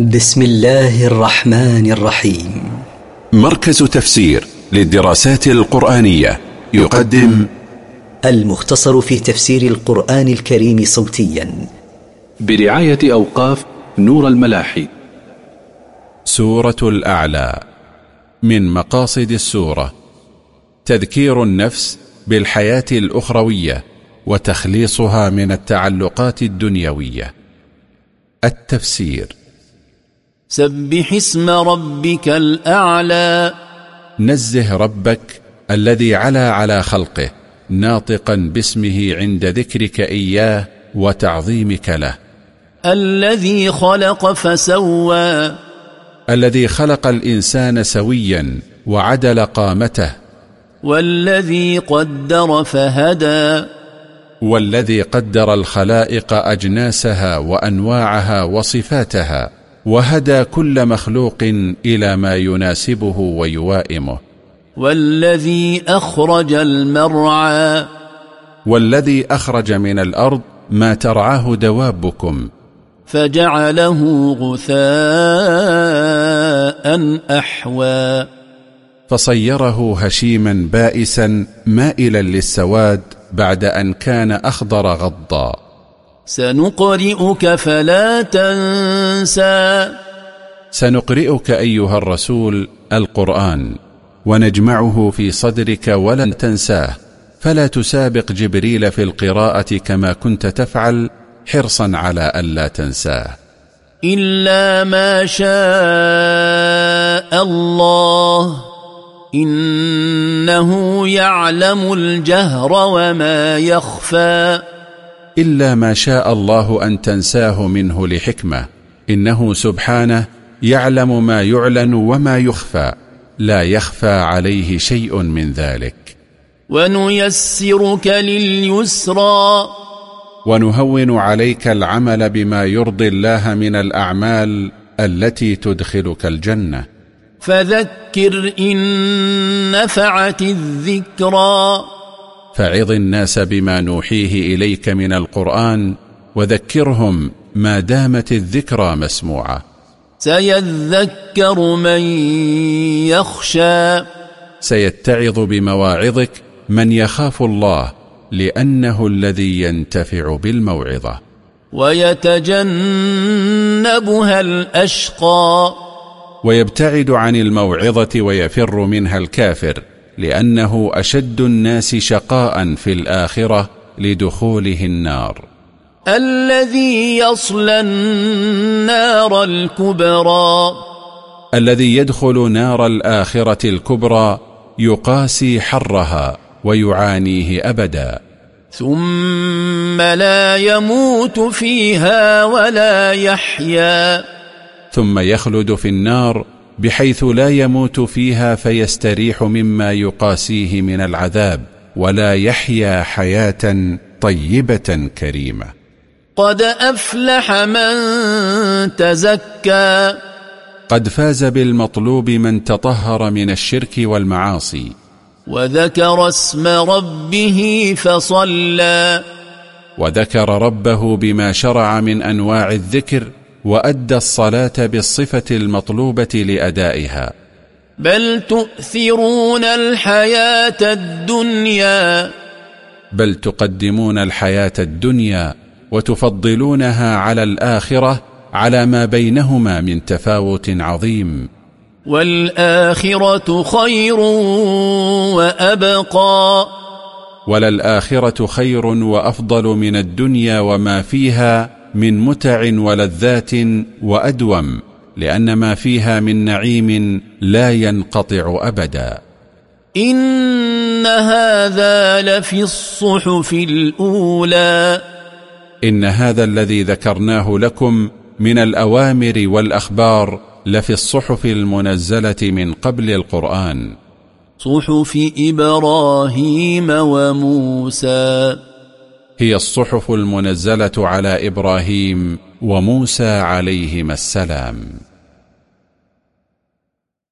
بسم الله الرحمن الرحيم. مركز تفسير للدراسات القرآنية يقدم المختصر في تفسير القرآن الكريم صوتيا. برعاية أوقاف نور الملاحي. سورة الأعلى. من مقاصد السورة تذكير النفس بالحياة الأخروية وتخليصها من التعلقات الدنيوية. التفسير. سبح اسم ربك الأعلى. نزه ربك الذي علا على خلقه ناطقا باسمه عند ذكرك إياه وتعظيمك له. الذي خلق فسوى. الذي خلق الإنسان سويا وعدل قامته. والذي قدر فهدى. والذي قدر الخلائق أجناسها وأنواعها وصفاتها. وهدى كل مخلوق إلى ما يناسبه ويوائمه. والذي أخرج المرعى. والذي أخرج من الأرض ما ترعاه دوابكم. فجعله غثاء أحوى. فصيره هشيما بائسا مائلا للسواد بعد أن كان أخضر غضا. سنقرئك فلا تنسى. سنقرئك أيها الرسول القرآن ونجمعه في صدرك ولن تنساه. فلا تسابق جبريل في القراءة كما كنت تفعل حرصا على ألا تنساه. إلا ما شاء الله إنه يعلم الجهر وما يخفى. إلا ما شاء الله أن تنساه منه لحكمة. إنه سبحانه يعلم ما يعلن وما يخفى. لا يخفى عليه شيء من ذلك. ونيسرك لليسرى. ونهون عليك العمل بما يرضي الله من الأعمال التي تدخلك الجنة. فذكر إن نفعت الذكرى. فعظ الناس بما نوحيه إليك من القرآن وذكرهم ما دامت الذكرى مسموعة. سيذكر من يخشى. سيتعظ بمواعظك من يخاف الله لأنه الذي ينتفع بالموعظة. ويتجنبها الأشقى. ويبتعد عن الموعظة ويفر منها الكافر لأنه أشد الناس شقاء في الآخرة لدخوله النار. الذي يصلى النار الكبرى. الذي يدخل نار الآخرة الكبرى يقاسي حرها ويعانيه أبدا. ثم لا يموت فيها ولا يحيا. ثم يخلد في النار بحيث لا يموت فيها فيستريح مما يقاسيه من العذاب ولا يحيا حياة طيبة كريمة. قد أفلح من تزكى. قد فاز بالمطلوب من تطهر من الشرك والمعاصي. وذكر اسم ربه فصلى. وذكر ربه بما شرع من أنواع الذكر وأدى الصلاة بالصفة المطلوبة لأدائها. بل تؤثرون الحياة الدنيا. بل تقدمون الحياة الدنيا وتفضلونها على الآخرة على ما بينهما من تفاوت عظيم. والآخرة خير وأبقى. وللآخرة خير وأفضل من الدنيا وما فيها من متع ولذات وأدوم لأن ما فيها من نعيم لا ينقطع أبدا. إن هذا لفي الصحف الأولى. إن هذا الذي ذكرناه لكم من الأوامر والأخبار لفي الصحف المنزلة من قبل القرآن. صحف إبراهيم وموسى. هي الصحف المنزلة على إبراهيم وموسى عليهما السلام.